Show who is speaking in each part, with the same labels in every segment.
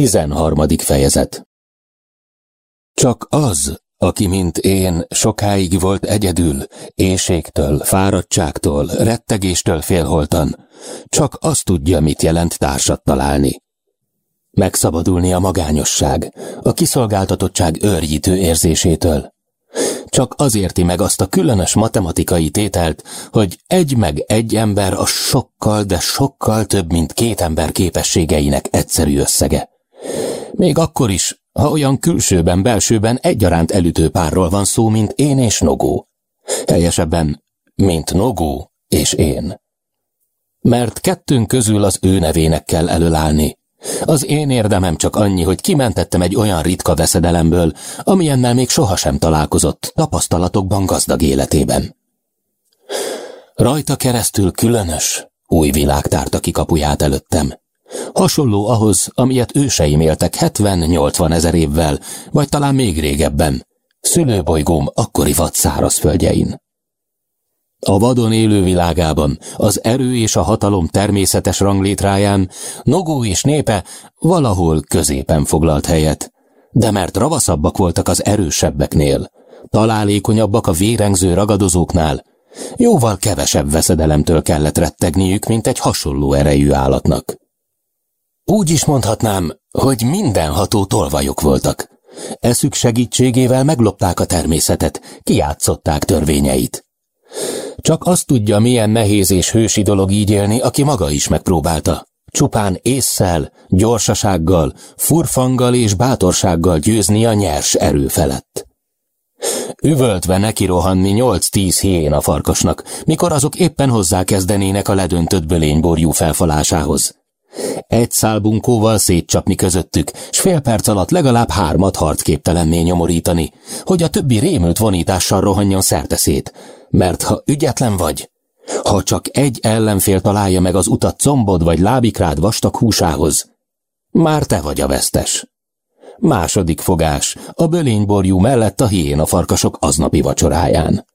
Speaker 1: 13. fejezet Csak az, aki, mint én, sokáig volt egyedül, éjségtől, fáradtságtól, rettegéstől félholtan, csak azt tudja, mit jelent társat találni. Megszabadulni a magányosság, a kiszolgáltatottság őrjítő érzésétől. Csak az érti meg azt a különös matematikai tételt, hogy egy meg egy ember a sokkal, de sokkal több, mint két ember képességeinek egyszerű összege. Még akkor is, ha olyan külsőben, belsőben egyaránt elütő párról van szó, mint én és Nogó. Helyesebben, mint Nogó és én. Mert kettőnk közül az ő nevének kell előállni. Az én érdemem csak annyi, hogy kimentettem egy olyan ritka veszedelemből, amilyennel még sohasem találkozott tapasztalatokban gazdag életében. Rajta keresztül különös, új világ tárta ki kapuját előttem. Hasonló ahhoz, amilyet őseim éltek 70-80 ezer évvel, vagy talán még régebben, szülőbolygóm akkori vad földjein. A vadon élő világában, az erő és a hatalom természetes ranglétráján Nogó és népe valahol középen foglalt helyet, de mert ravaszabbak voltak az erősebbeknél, találékonyabbak a vérengző ragadozóknál, jóval kevesebb veszedelemtől kellett rettegniük, mint egy hasonló erejű állatnak. Úgy is mondhatnám, hogy mindenható tolvajok voltak. Eszük segítségével meglopták a természetet, kiátszották törvényeit. Csak azt tudja, milyen nehéz és hősi dolog így élni, aki maga is megpróbálta. Csupán ésszel, gyorsasággal, furfanggal és bátorsággal győzni a nyers erő felett. Üvöltve neki rohanni nyolc-tíz hién a farkasnak, mikor azok éppen hozzá kezdenének a ledöntött bölényborjú felfalásához. Egy szálbunkóval szétcsapni közöttük, s fél perc alatt legalább hármat harcképtelenné nyomorítani, hogy a többi rémült vonítással rohanjon szerteszét, mert ha ügyetlen vagy, ha csak egy ellenfél találja meg az utat combod vagy lábikrád vastag húsához, már te vagy a vesztes. Második fogás, a bölényborjú mellett a hiéna farkasok aznapi vacsoráján.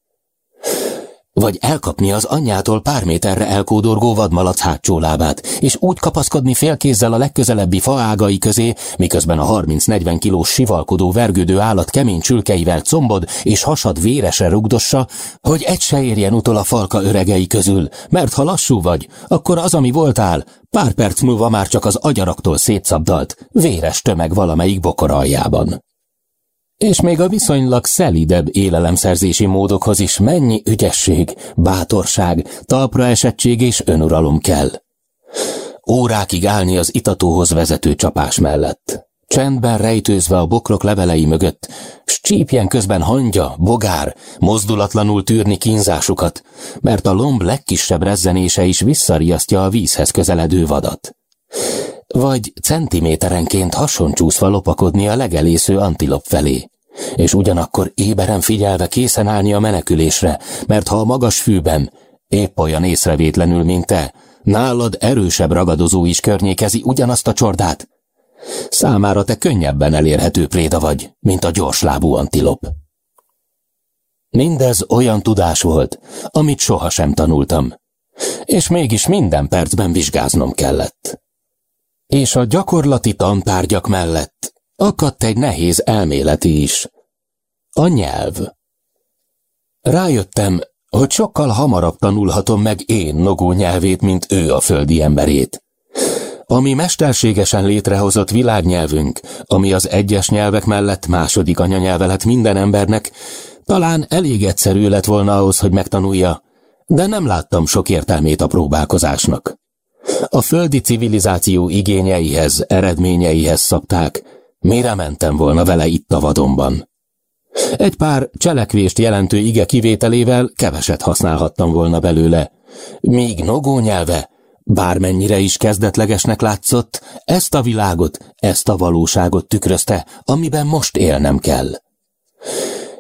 Speaker 1: Vagy elkapni az anyjától pár méterre elkódorgó vadmalac hátsó lábát, és úgy kapaszkodni félkézzel a legközelebbi faágai közé, miközben a 30-40 kilós sivalkodó vergődő állat kemény csülkeivel combod és hasad vérese rugdossa, hogy egy se érjen utol a falka öregei közül, mert ha lassú vagy, akkor az, ami voltál, pár perc múlva már csak az agyaraktól szétszabdalt, véres tömeg valamelyik bokor aljában. És még a viszonylag szelidebb élelemszerzési módokhoz is mennyi ügyesség, bátorság, talpra esettség és önuralom kell. Órákig állni az itatóhoz vezető csapás mellett. Csendben rejtőzve a bokrok levelei mögött, s csípjen közben hangya, bogár, mozdulatlanul tűrni kínzásukat, mert a lomb legkisebb rezzenése is visszariasztja a vízhez közeledő vadat vagy centiméterenként hasoncsúszva lopakodni a legelésző antilop felé, és ugyanakkor éberen figyelve készen állni a menekülésre, mert ha a magas fűben, épp olyan észrevétlenül, mint te, nálad erősebb ragadozó is környékezi ugyanazt a csordát, számára te könnyebben elérhető préda vagy, mint a gyorslábú antilop. Mindez olyan tudás volt, amit sohasem tanultam, és mégis minden percben vizsgáznom kellett és a gyakorlati tantárgyak mellett akadt egy nehéz elméleti is. A nyelv. Rájöttem, hogy sokkal hamarabb tanulhatom meg én Nogó nyelvét, mint ő a földi emberét. Ami mesterségesen létrehozott világnyelvünk, ami az egyes nyelvek mellett második anyanyelve lett minden embernek, talán elég egyszerű lett volna ahhoz, hogy megtanulja, de nem láttam sok értelmét a próbálkozásnak. A földi civilizáció igényeihez, eredményeihez szabták, mire mentem volna vele itt a vadonban. Egy pár cselekvést jelentő ige kivételével keveset használhattam volna belőle, míg Nogó nyelve, bármennyire is kezdetlegesnek látszott, ezt a világot, ezt a valóságot tükrözte, amiben most élnem kell.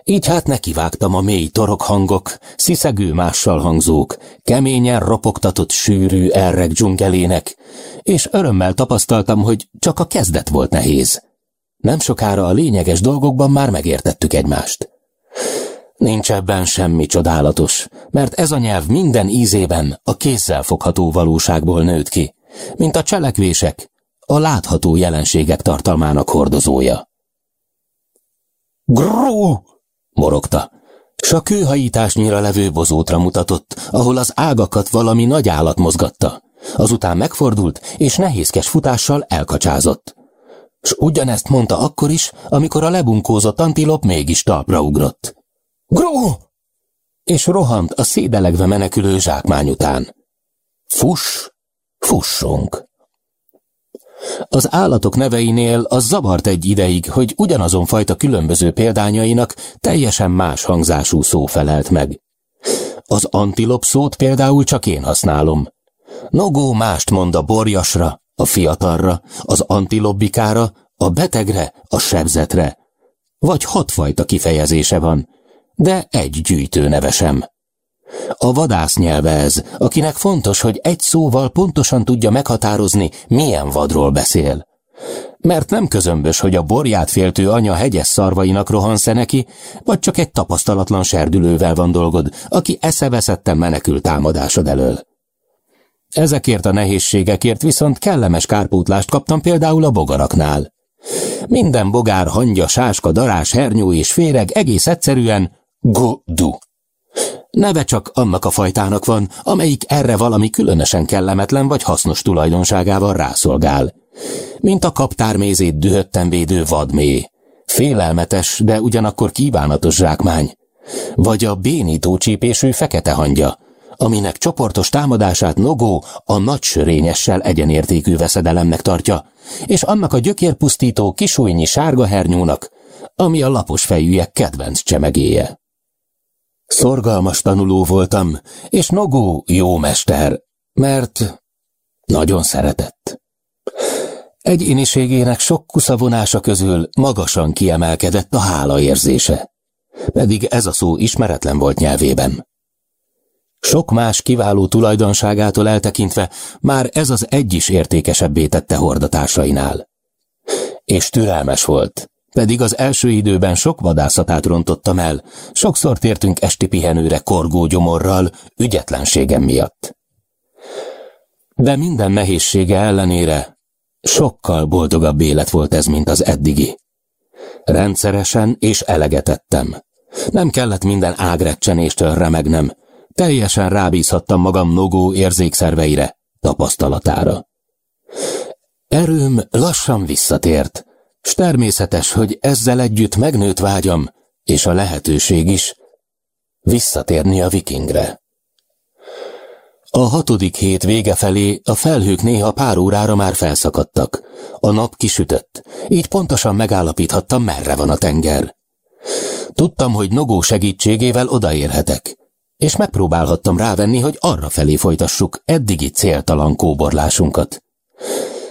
Speaker 1: Így hát nekivágtam a mély torokhangok, sziszegő mással hangzók, keményen ropogtatott sűrű erreg dzsungelének, és örömmel tapasztaltam, hogy csak a kezdet volt nehéz. Nem sokára a lényeges dolgokban már megértettük egymást. Nincs ebben semmi csodálatos, mert ez a nyelv minden ízében a kézzel fogható valóságból nőtt ki, mint a cselekvések, a látható jelenségek tartalmának hordozója. Gró! Morogta, s a kőhajításnyira levő bozótra mutatott, ahol az ágakat valami nagy állat mozgatta. Azután megfordult, és nehézkes futással elkacsázott. S ugyanezt mondta akkor is, amikor a lebunkózott antilop mégis talpra ugrott. Gró! És rohant a szédelegve menekülő zsákmány után. Fuss, fussunk! Az állatok neveinél az zavart egy ideig, hogy ugyanazon fajta különböző példányainak teljesen más hangzású szó felelt meg. Az antilop szót például csak én használom. Nogó mást mond a borjasra, a fiatalra, az antilobbikára, a betegre, a sebzetre. Vagy hatfajta kifejezése van, de egy gyűjtő nevesem. A vadász nyelve ez, akinek fontos, hogy egy szóval pontosan tudja meghatározni, milyen vadról beszél. Mert nem közömbös, hogy a borját féltő anya hegyes szarvainak rohansz neki, vagy csak egy tapasztalatlan serdülővel van dolgod, aki eszeveszetten menekül támadásod elől. Ezekért a nehézségekért viszont kellemes kárpótlást kaptam például a bogaraknál. Minden bogár, hangya, sáska, darás, hernyó és féreg egész egyszerűen go-du. Neve csak annak a fajtának van, amelyik erre valami különösen kellemetlen vagy hasznos tulajdonságával rászolgál. Mint a kaptármézét dühötten védő vadmé. Félelmetes, de ugyanakkor kívánatos zsákmány. Vagy a bénító csípésű fekete hangya, aminek csoportos támadását Nogó a nagy sörényessel egyenértékű veszedelemnek tartja, és annak a gyökérpusztító kisújnyi sárga hernyónak, ami a lapos fejűek kedvenc csemegéje. Szorgalmas tanuló voltam, és Nogó jó mester, mert nagyon szeretett. Egyéniségének sok kuszavonása közül magasan kiemelkedett a hála érzése, pedig ez a szó ismeretlen volt nyelvében. Sok más kiváló tulajdonságától eltekintve már ez az egy is értékesebbé tette hordatásainál. És türelmes volt, pedig az első időben sok vadászatát rontottam el, sokszor tértünk esti pihenőre korgó gyomorral, ügyetlenségem miatt. De minden nehézsége ellenére sokkal boldogabb élet volt ez, mint az eddigi. Rendszeresen és elegetettem. Nem kellett minden ágrecsenéstől remegnem, Teljesen rábízhattam magam Nogó érzékszerveire, tapasztalatára. Erőm lassan visszatért, s természetes, hogy ezzel együtt megnőtt vágyam, és a lehetőség is, visszatérni a vikingre. A hatodik hét vége felé a felhők néha pár órára már felszakadtak. A nap kisütött, így pontosan megállapíthattam, merre van a tenger. Tudtam, hogy Nogó segítségével odaérhetek és megpróbálhattam rávenni, hogy arra felé folytassuk eddigi céltalan kóborlásunkat.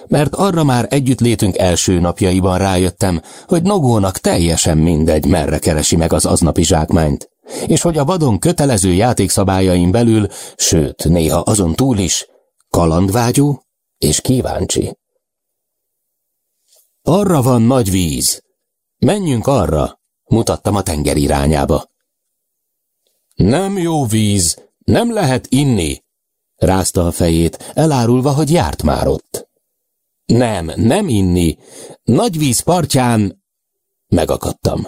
Speaker 1: Mert arra már együttlétünk első napjaiban rájöttem, hogy Nogónak teljesen mindegy, merre keresi meg az aznapi zsákmányt, és hogy a vadon kötelező játékszabályain belül, sőt, néha azon túl is, kalandvágyú és kíváncsi. Arra van nagy víz. Menjünk arra, mutattam a tenger irányába. Nem jó víz, nem lehet inni, rázta a fejét, elárulva, hogy járt már ott. Nem, nem inni. Nagy víz partján... Megakadtam.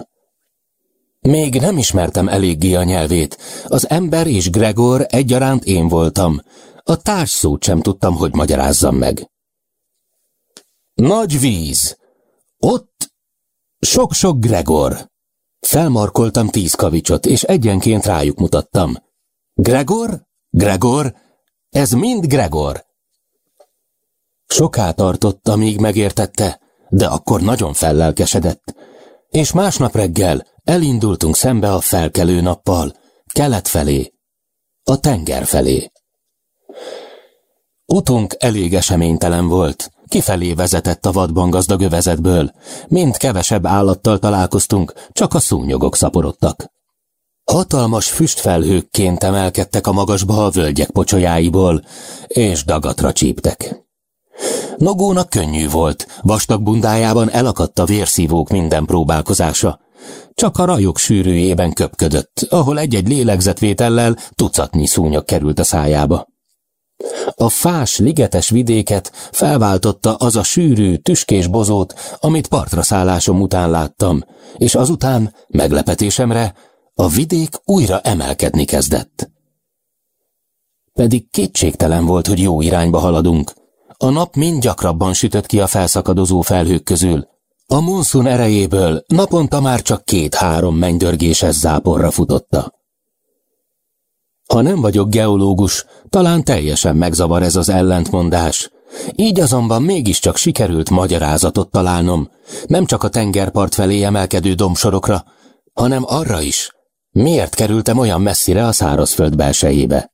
Speaker 1: Még nem ismertem eléggé a nyelvét. Az ember és Gregor egyaránt én voltam. A társ szót sem tudtam, hogy magyarázzam meg. Nagy víz. Ott sok-sok Gregor. Felmarkoltam tíz kavicsot, és egyenként rájuk mutattam. Gregor? Gregor? Ez mind Gregor. Soká tartott, amíg megértette, de akkor nagyon fellelkesedett. És másnap reggel elindultunk szembe a felkelő nappal, kelet felé, a tenger felé. Utunk elég eseménytelen volt, Kifelé vezetett a vadban gazdag övezetből. Mind kevesebb állattal találkoztunk, csak a szúnyogok szaporodtak. Hatalmas füstfelhőkként emelkedtek a magasba a völgyek pocsolyáiból, és dagatra csíptek. Nogónak könnyű volt, vastag bundájában elakadt a vérszívók minden próbálkozása. Csak a rajok sűrűjében köpködött, ahol egy-egy lélegzetvétellel tucatnyi szúnyog került a szájába. A fás, ligetes vidéket felváltotta az a sűrű, tüskés bozót, amit partra szállásom után láttam, és azután, meglepetésemre, a vidék újra emelkedni kezdett. Pedig kétségtelen volt, hogy jó irányba haladunk. A nap mind gyakrabban sütött ki a felszakadozó felhők közül. A monszun erejéből naponta már csak két-három mennydörgéses záporra futotta. Ha nem vagyok geológus, talán teljesen megzavar ez az ellentmondás. Így azonban mégiscsak sikerült magyarázatot találnom, nem csak a tengerpart felé emelkedő domsorokra, hanem arra is, miért kerültem olyan messzire a szárazföld belsejébe.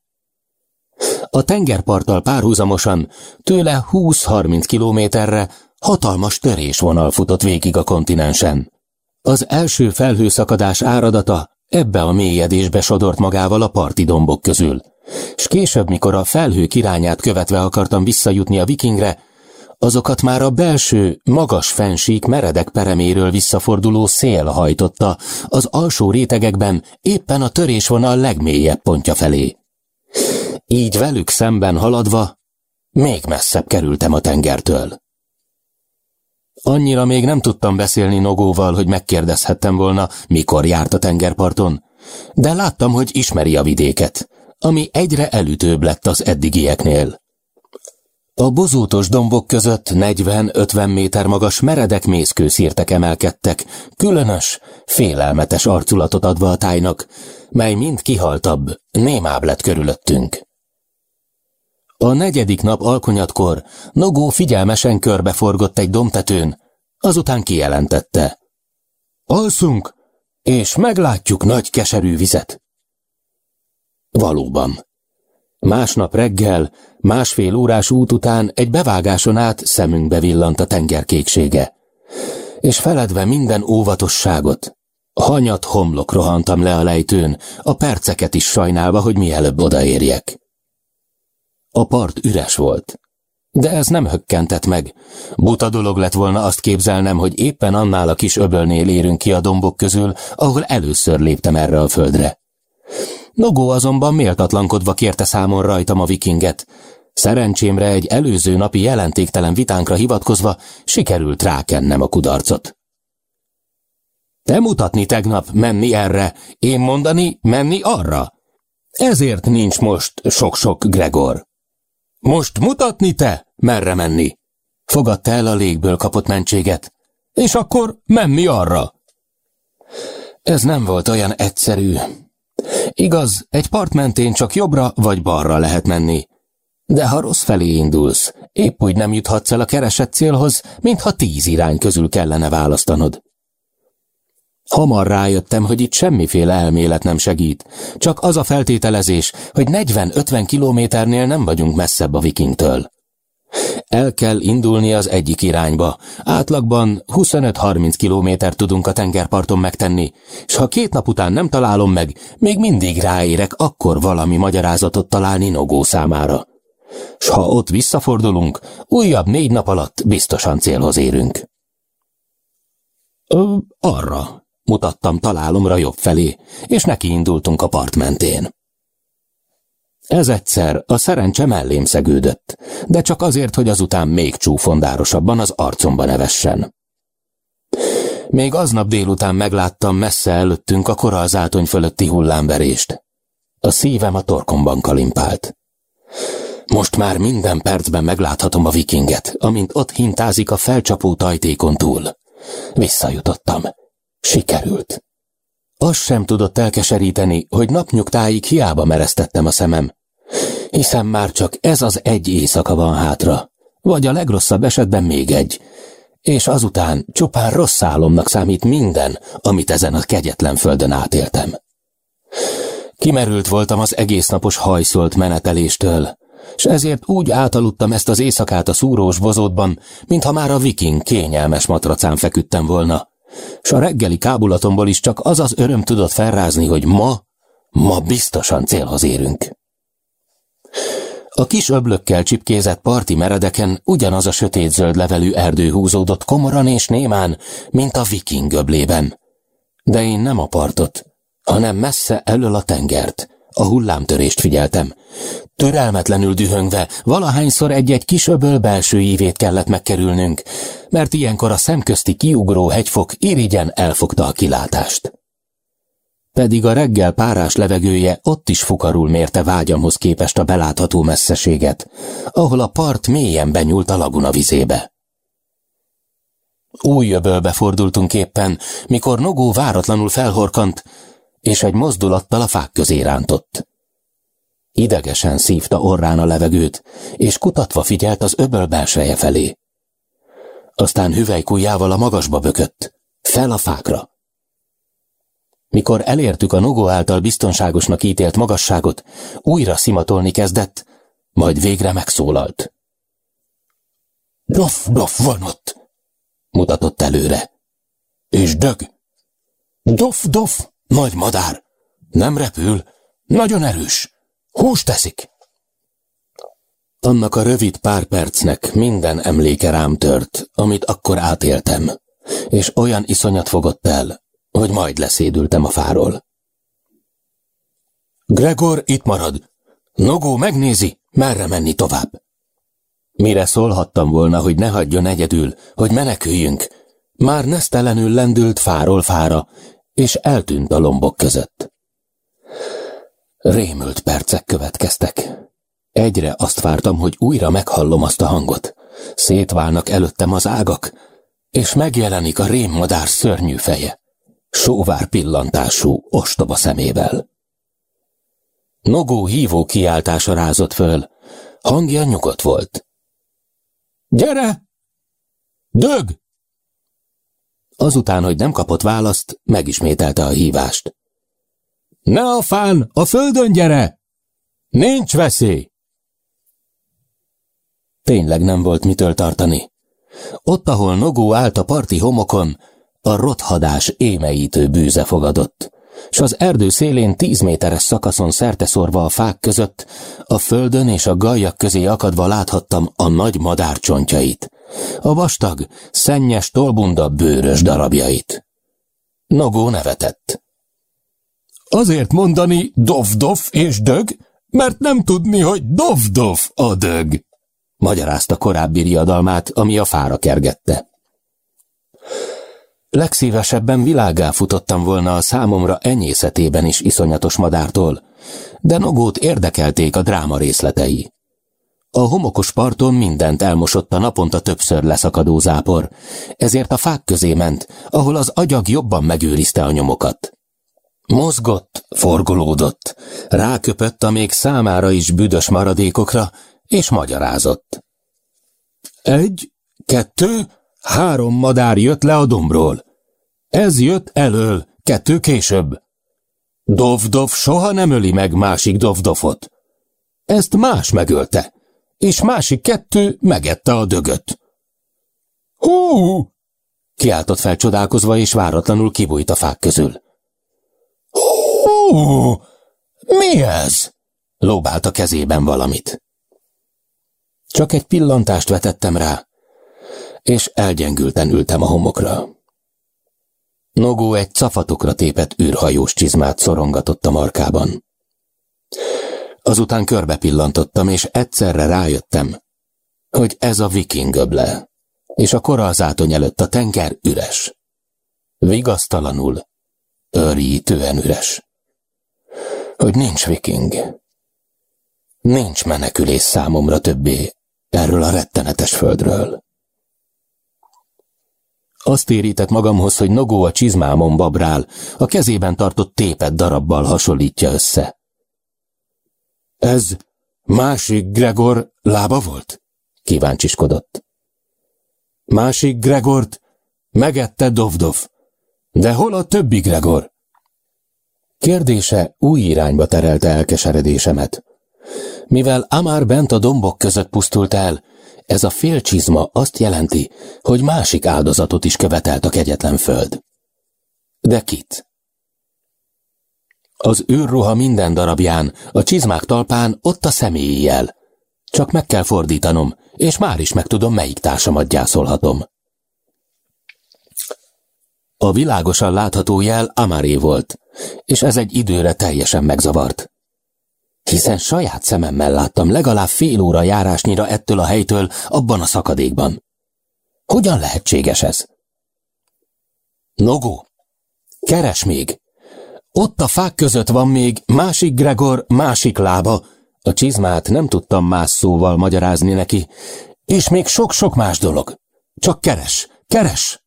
Speaker 1: A tengerparttal párhuzamosan, tőle 20-30 kilométerre hatalmas törésvonal futott végig a kontinensen. Az első felhőszakadás áradata ebbe a mélyedésbe sodort magával a parti dombok közül. S később, mikor a felhő irányát követve akartam visszajutni a vikingre, azokat már a belső, magas fensík meredek pereméről visszaforduló szél hajtotta az alsó rétegekben éppen a törésvonal legmélyebb pontja felé. Így velük szemben haladva, még messzebb kerültem a tengertől. Annyira még nem tudtam beszélni Nogóval, hogy megkérdezhettem volna, mikor járt a tengerparton, de láttam, hogy ismeri a vidéket, ami egyre elütőbb lett az eddigieknél. A bozótos dombok között 40-50 méter magas meredek mészkőszírtek emelkedtek, különös, félelmetes arculatot adva a tájnak, mely mind kihaltabb, némább lett körülöttünk. A negyedik nap alkonyatkor Nogó figyelmesen körbeforgott egy domtetőn, azután kijelentette. Alszunk, és meglátjuk nagy keserű vizet. Valóban. Másnap reggel, másfél órás út után egy bevágáson át szemünkbe villant a tengerkéksége. És feledve minden óvatosságot, hanyat homlok rohantam le a lejtőn, a perceket is sajnálva, hogy mielőbb odaérjek. A part üres volt. De ez nem hökkentett meg. Buta dolog lett volna azt képzelnem, hogy éppen annál a kis öbölnél érünk ki a dombok közül, ahol először léptem erre a földre. Nogó azonban méltatlankodva kérte számon rajtam a vikinget. Szerencsémre egy előző napi jelentéktelen vitánkra hivatkozva sikerült rákennem a kudarcot. Te mutatni tegnap, menni erre, én mondani, menni arra. Ezért nincs most sok-sok Gregor. Most mutatni te, merre menni? Fogadta el a légből kapott mentséget. És akkor menni arra. Ez nem volt olyan egyszerű. Igaz, egy part mentén csak jobbra vagy balra lehet menni. De ha rossz felé indulsz, épp úgy nem juthatsz el a keresett célhoz, mintha tíz irány közül kellene választanod. Hamar rájöttem, hogy itt semmiféle elmélet nem segít, csak az a feltételezés, hogy 40-50 kilométernél nem vagyunk messzebb a vikingtől. El kell indulni az egyik irányba. Átlagban 25-30 kilométer tudunk a tengerparton megtenni, és ha két nap után nem találom meg, még mindig ráérek akkor valami magyarázatot találni Nogó számára. S ha ott visszafordulunk, újabb négy nap alatt biztosan célhoz érünk. Ö, arra, Mutattam találomra jobb felé, és neki indultunk a part mentén. Ez egyszer a szerencse mellém szegődött, de csak azért, hogy azután még csúfondárosabban az arcomba nevessen. Még aznap délután megláttam messze előttünk a koralzátony fölötti hullámverést. A szívem a torkomban kalimpált. Most már minden percben megláthatom a vikinget, amint ott hintázik a felcsapó tajtékon túl. Visszajutottam. Sikerült. Az sem tudott elkeseríteni, hogy napnyugtáig hiába mereztettem a szemem. Hiszen már csak ez az egy éjszaka van hátra, vagy a legrosszabb esetben még egy, és azután csupán rossz álomnak számít minden, amit ezen a kegyetlen földön átéltem. Kimerült voltam az egész napos hajszolt meneteléstől, s ezért úgy átaludtam ezt az éjszakát a szúrós bozótban, mintha már a viking kényelmes matracán feküdtem volna s a reggeli kábulatomból is csak az az öröm tudott felrázni, hogy ma, ma biztosan célhoz érünk. A kis öblökkel csipkézett parti meredeken ugyanaz a sötétzöld levelű erdő húzódott komoran és némán, mint a viking öblében. De én nem a partot, hanem messze elől a tengert, A hullámtörést figyeltem. Törelmetlenül dühöngve, valahányszor egy-egy kis öböl belső ívét kellett megkerülnünk, mert ilyenkor a szemközti kiugró hegyfok irigyen elfogta a kilátást. Pedig a reggel párás levegője ott is fukarul mérte vágyamhoz képest a belátható messzeséget, ahol a part mélyen benyúlt a laguna vizébe. Új öbölbe fordultunk éppen, mikor Nogó váratlanul felhorkant, és egy mozdulattal a fák közé rántott. Idegesen szívta orrán a levegőt, és kutatva figyelt az öböl belseje felé. Aztán hüvelykujjával a magasba bökött, fel a fákra. Mikor elértük a Nogó által biztonságosnak ítélt magasságot, újra szimatolni kezdett, majd végre megszólalt. Dof, dof van ott! mutatott előre. És dög. Dof, dof, nagy madár. Nem repül, nagyon erős. Hús teszik. Annak a rövid pár percnek minden emléke rám tört, amit akkor átéltem, és olyan iszonyat fogott el, hogy majd leszédültem a fáról. Gregor itt marad. Nogó megnézi, merre menni tovább. Mire szólhattam volna, hogy ne hagyjon egyedül, hogy meneküljünk, már nesztelenül lendült fáról fára, és eltűnt a lombok között. Rémült percek következtek. Egyre azt vártam, hogy újra meghallom azt a hangot. Szétválnak előttem az ágak, és megjelenik a rémmadár szörnyű feje, sóvár pillantású, ostoba szemével. Nogó hívó kiáltása rázott föl, hangja nyugodt volt. Gyere! Dög! Azután, hogy nem kapott választ, megismételte a hívást. Ne a fán, a földön gyere! Nincs veszély! Tényleg nem volt mitől tartani. Ott, ahol Nogó állt a parti homokon, a rothadás émeítő bűze fogadott s az erdő szélén tíz méteres szakaszon szorva a fák között, a földön és a gajak közé akadva láthattam a nagy madár csontjait, a vastag, szennyes tolbunda bőrös darabjait. Nogó nevetett. Azért mondani dov-dov és dög, mert nem tudni, hogy dov-dov a dög, magyarázta korábbi riadalmát, ami a fára kergette. Legszívesebben világá futottam volna a számomra enyészetében is iszonyatos madártól, de Nogót érdekelték a dráma részletei. A homokos parton mindent elmosott a naponta többször leszakadó zápor, ezért a fák közé ment, ahol az agyag jobban megőrizte a nyomokat. Mozgott, forgolódott, ráköpött a még számára is büdös maradékokra, és magyarázott. Egy, kettő, Három madár jött le a dombról. Ez jött elől, kettő később. Dovdov soha nem öli meg másik dovdofot. Ezt más megölte, és másik kettő megette a dögöt. Hú! Kiáltott fel csodálkozva, és váratlanul kibújt a fák közül. Hú! Mi ez? Lóbált a kezében valamit. Csak egy pillantást vetettem rá, és elgyengülten ültem a homokra. Nogó egy cafatokra tépett űrhajós csizmát szorongatott a markában. Azután körbe pillantottam, és egyszerre rájöttem, hogy ez a viking öble, és a koralzátony előtt a tenger üres. Vigasztalanul, őrjítően üres. Hogy nincs viking. Nincs menekülés számomra többé erről a rettenetes földről. Azt érített magamhoz, hogy Nogó a csizmámon babrál, a kezében tartott tépet darabbal hasonlítja össze. Ez másik Gregor lába volt? Kíváncsiskodott. Másik Gregort megette Dovdov. De hol a többi Gregor? Kérdése új irányba terelte elkeseredésemet. Mivel Amár bent a dombok között pusztult el, ez a félcsizma azt jelenti, hogy másik áldozatot is követelt a kegyetlen föld. De kit? Az űrruha minden darabján, a csizmák talpán ott a személyi jel. Csak meg kell fordítanom, és már is megtudom, melyik társamat gyászolhatom. A világosan látható jel Amaré volt, és ez egy időre teljesen megzavart. Hiszen saját szememmel láttam legalább fél óra járásnyira ettől a helytől abban a szakadékban. Hogyan lehetséges ez? Nogó, keres még! Ott a fák között van még másik Gregor, másik lába. A csizmát nem tudtam más szóval magyarázni neki, és még sok-sok más dolog. Csak keres, keres!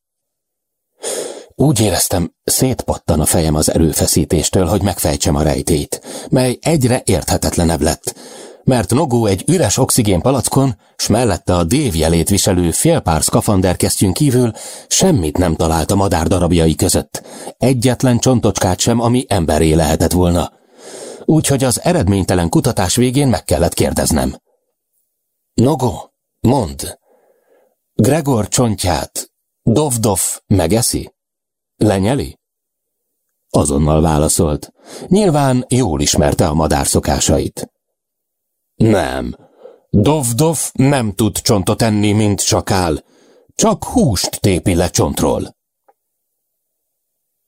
Speaker 1: Úgy éreztem, szétpattan a fejem az erőfeszítéstől, hogy megfejtsem a rejtét, mely egyre érthetetlenebb lett, mert Nogó egy üres oxigén palackon, s mellette a dévjelét viselő félpár szkafanderkesztyűn kívül semmit nem talált a madár darabjai között, egyetlen csontocskát sem, ami emberé lehetett volna. Úgyhogy az eredménytelen kutatás végén meg kellett kérdeznem. Nogó, mond, Gregor csontját Dovdov megeszi? Lenyeli? Azonnal válaszolt. Nyilván jól ismerte a madár szokásait. Nem. Dovdov nem tud csontot enni, mint sakál. Csak húst tépi le csontról.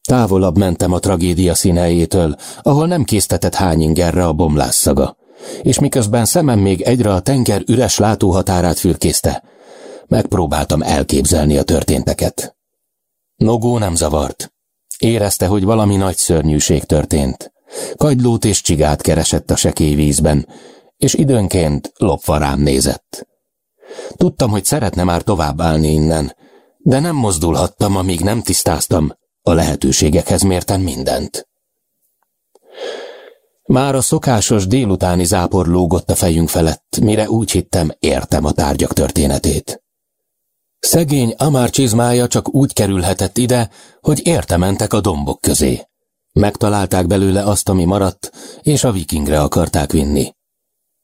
Speaker 1: Távolabb mentem a tragédia színejétől, ahol nem késztetett hányingerre a bomlás szaga, és miközben szemem még egyre a tenger üres látóhatárát fürkészte, megpróbáltam elképzelni a történteket. Nogó nem zavart. Érezte, hogy valami nagy szörnyűség történt. Kagylót és csigát keresett a sekély vízben, és időnként lopva rám nézett. Tudtam, hogy szeretne már tovább állni innen, de nem mozdulhattam, amíg nem tisztáztam a lehetőségekhez mérten mindent. Már a szokásos délutáni zápor lógott a fejünk felett, mire úgy hittem, értem a tárgyak történetét. Szegény Amár csizmája csak úgy kerülhetett ide, hogy érte mentek a dombok közé. Megtalálták belőle azt, ami maradt, és a vikingre akarták vinni.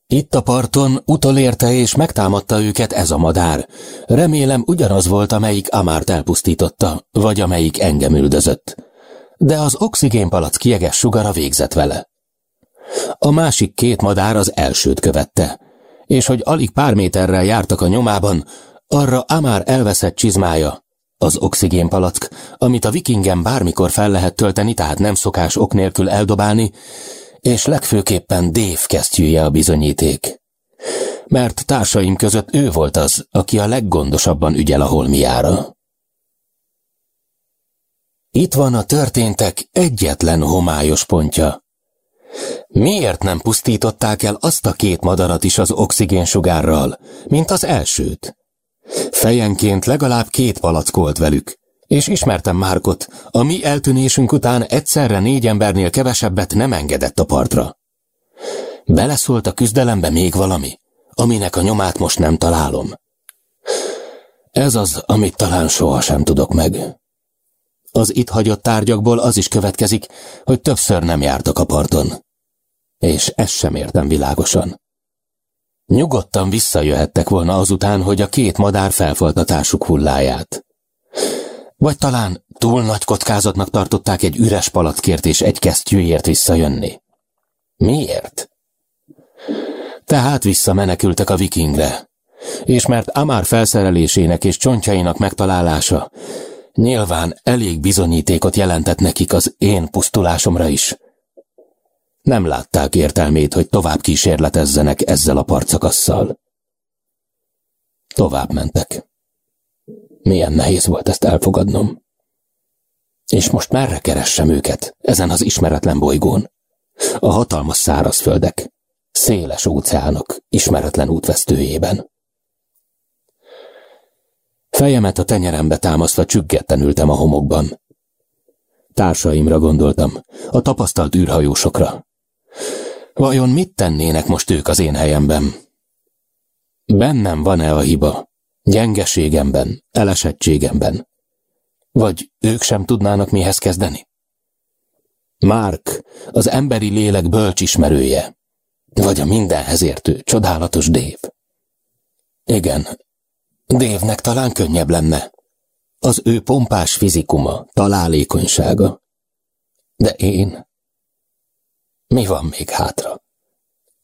Speaker 1: Itt a parton utolérte és megtámadta őket ez a madár. Remélem ugyanaz volt, amelyik Amárt elpusztította, vagy amelyik engem üldözött. De az oxigénpalac kieges sugara végzett vele. A másik két madár az elsőt követte, és hogy alig pár méterrel jártak a nyomában, arra Amár elveszett csizmája, az oxigénpalack, amit a vikingen bármikor fel lehet tölteni, tehát nem szokás ok nélkül eldobálni, és legfőképpen Dave kesztyűje a bizonyíték. Mert társaim között ő volt az, aki a leggondosabban ügyel a holmiára. Itt van a történtek egyetlen homályos pontja. Miért nem pusztították el azt a két madarat is az oxigénsugárral, mint az elsőt? Fejenként legalább két palack volt velük, és ismertem Márkot, a mi eltűnésünk után egyszerre négy embernél kevesebbet nem engedett a partra. Beleszólt a küzdelembe még valami, aminek a nyomát most nem találom. Ez az, amit talán sohasem tudok meg. Az itt hagyott tárgyakból az is következik, hogy többször nem jártak a parton. És ezt sem értem világosan. Nyugodtan visszajöhettek volna azután, hogy a két madár felfoltatásuk hulláját. Vagy talán túl nagy kockázatnak tartották egy üres palackért és egy kesztyűért visszajönni. Miért? Tehát visszamenekültek a vikingre, és mert Amár felszerelésének és csontjainak megtalálása nyilván elég bizonyítékot jelentett nekik az én pusztulásomra is, nem látták értelmét, hogy tovább kísérletezzenek ezzel a parcakasszal. Tovább mentek. Milyen nehéz volt ezt elfogadnom. És most merre keressem őket, ezen az ismeretlen bolygón? A hatalmas szárazföldek, széles óceánok, ismeretlen útvesztőjében. Fejemet a tenyerembe támasztva csüggetten ültem a homokban. Társaimra gondoltam, a tapasztalt űrhajósokra, Vajon mit tennének most ők az én helyemben? Bennem van-e a hiba? Gyengeségemben, elesettségemben? Vagy ők sem tudnának mihez kezdeni? Márk, az emberi lélek bölcsismerője, vagy a mindenhez értő, csodálatos Dév. Igen, Dévnek talán könnyebb lenne. Az ő pompás fizikuma, találékonysága. De én, mi van még hátra?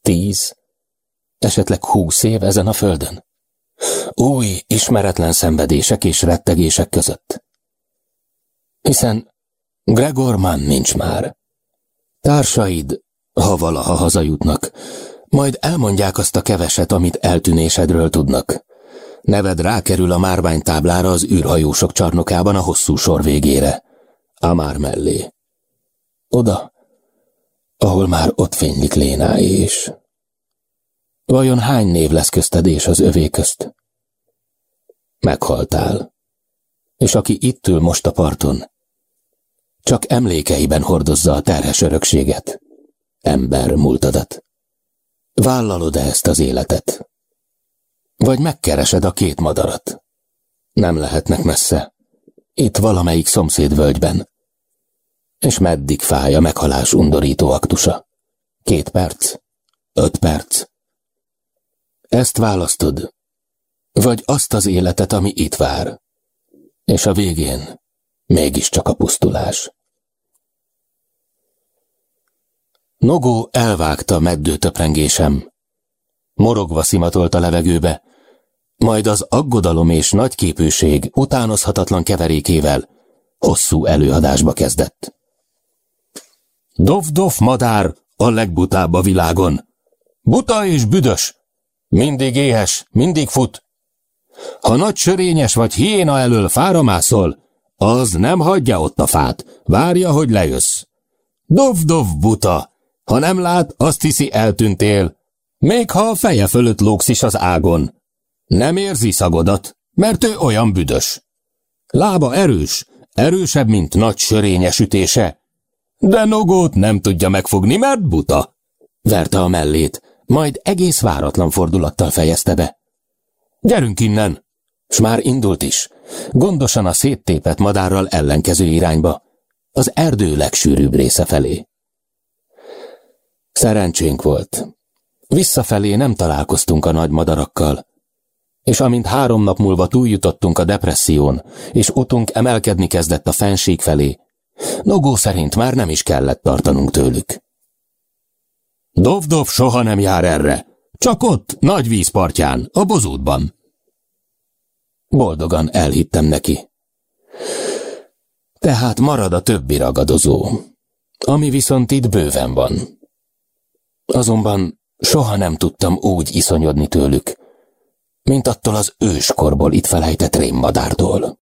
Speaker 1: Tíz, esetleg húsz év ezen a földön? Új, ismeretlen szenvedések és rettegések között. Hiszen Gregor Mann nincs már. Társaid ha valaha hazajutnak, majd elmondják azt a keveset, amit eltűnésedről tudnak. Neved rákerül a márványtáblára az űrhajósok csarnokában a hosszú sor végére. Amár mellé. Oda, ahol már ott fénylik Lénáé is. Vajon hány név lesz közted és az övé közt? Meghaltál. És aki itt ül most a parton, csak emlékeiben hordozza a terhes örökséget, ember múltadat. Vállalod-e ezt az életet? Vagy megkeresed a két madarat? Nem lehetnek messze. Itt valamelyik szomszédvölgyben. És meddig fáj a meghalás undorító aktusa? Két perc? Öt perc? Ezt választod? Vagy azt az életet, ami itt vár? És a végén mégiscsak a pusztulás. Nogó elvágta meddőtöprengésem. Morogva szimatolt a levegőbe, majd az aggodalom és nagyképűség utánozhatatlan keverékével hosszú előadásba kezdett. Dov-dov madár a legbutább a világon. Buta és büdös. Mindig éhes, mindig fut. Ha nagy sörényes vagy hiéna elől fáramászol, az nem hagyja ott a fát, várja, hogy lejössz. Dov-dov buta, ha nem lát, azt hiszi eltűntél, még ha a feje fölött lógsz is az ágon. Nem érzi szagodat, mert ő olyan büdös. Lába erős, erősebb, mint nagy sörényes ütése. De Nogót nem tudja megfogni, mert buta. Verte a mellét, majd egész váratlan fordulattal fejezte be. Gyerünk innen! S már indult is, gondosan a széttépet madárral ellenkező irányba, az erdő legsűrűbb része felé. Szerencsénk volt. Visszafelé nem találkoztunk a nagy madarakkal, és amint három nap múlva túljutottunk a depresszión, és utunk emelkedni kezdett a fenség felé, Nogó szerint már nem is kellett tartanunk tőlük. Dovdov soha nem jár erre, csak ott, nagy vízpartján, a bozótban. Boldogan elhittem neki. Tehát marad a többi ragadozó, ami viszont itt bőven van. Azonban soha nem tudtam úgy iszonyodni tőlük, mint attól az őskorból itt felejtett rémmadártól.